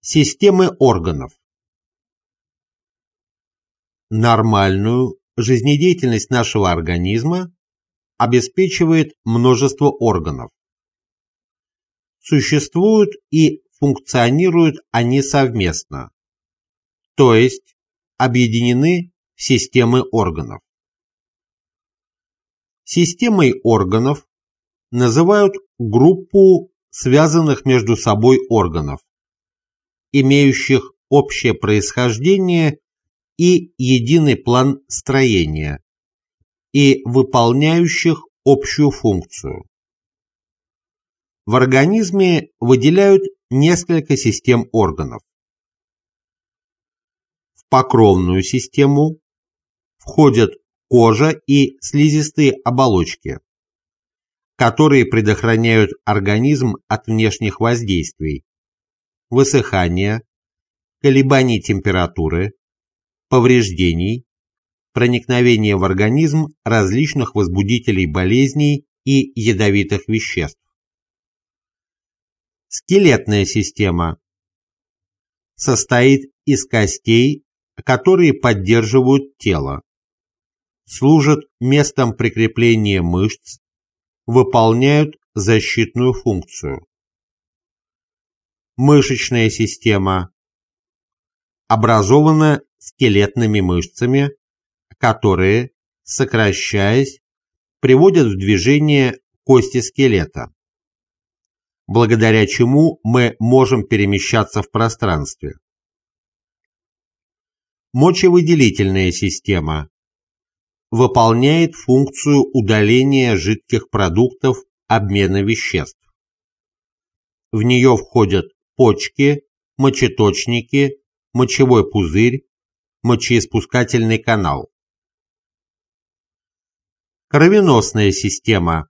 Системы органов. Нормальную жизнедеятельность нашего организма обеспечивает множество органов. Существуют и функционируют они совместно, то есть объединены в системы органов. Системой органов называют группу связанных между собой органов, имеющих общее происхождение и единый план строения, и выполняющих общую функцию. В организме выделяют несколько систем органов. В покровную систему входят кожа и слизистые оболочки, которые предохраняют организм от внешних воздействий, высыхания, колебаний температуры, повреждений, проникновения в организм различных возбудителей болезней и ядовитых веществ. Скелетная система состоит из костей, которые поддерживают тело, служат местом прикрепления мышц, выполняют защитную функцию. Мышечная система образована скелетными мышцами, которые, сокращаясь, приводят в движение кости скелета, благодаря чему мы можем перемещаться в пространстве. Мочевыделительная система выполняет функцию удаления жидких продуктов обмена веществ. В нее входят почки, мочеточники, мочевой пузырь, мочеиспускательный канал. Кровеносная система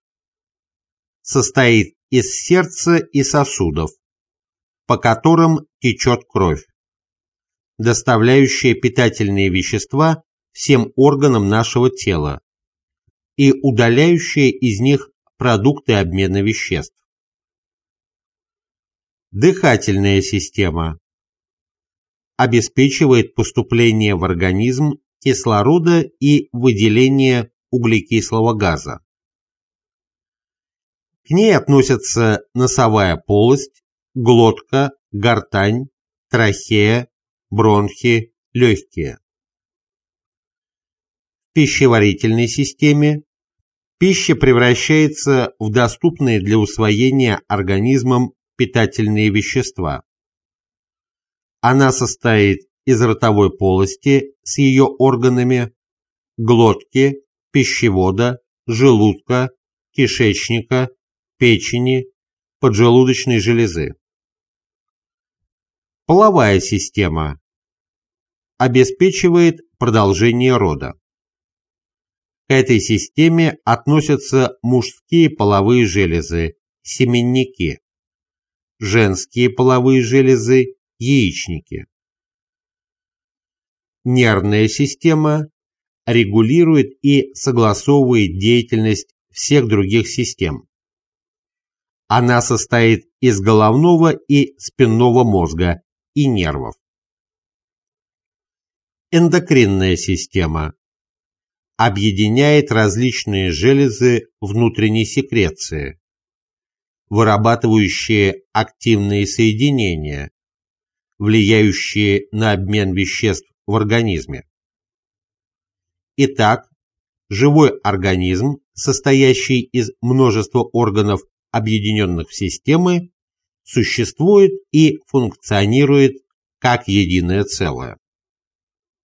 состоит из сердца и сосудов, по которым течет кровь, доставляющая питательные вещества всем органам нашего тела и удаляющая из них продукты обмена веществ. Дыхательная система обеспечивает поступление в организм кислорода и выделение углекислого газа. К ней относятся носовая полость, глотка, гортань, трахея, бронхи, легкие пищеварительной системе пища превращается в доступные для усвоения организмом питательные вещества. Она состоит из ротовой полости с ее органами, глотки, пищевода, желудка, кишечника, печени, поджелудочной железы. Половая система обеспечивает продолжение рода. К этой системе относятся мужские половые железы – семенники, женские половые железы – яичники. Нервная система регулирует и согласовывает деятельность всех других систем. Она состоит из головного и спинного мозга и нервов. Эндокринная система объединяет различные железы внутренней секреции, вырабатывающие активные соединения, влияющие на обмен веществ в организме. Итак, живой организм, состоящий из множества органов, объединенных в системы, существует и функционирует как единое целое.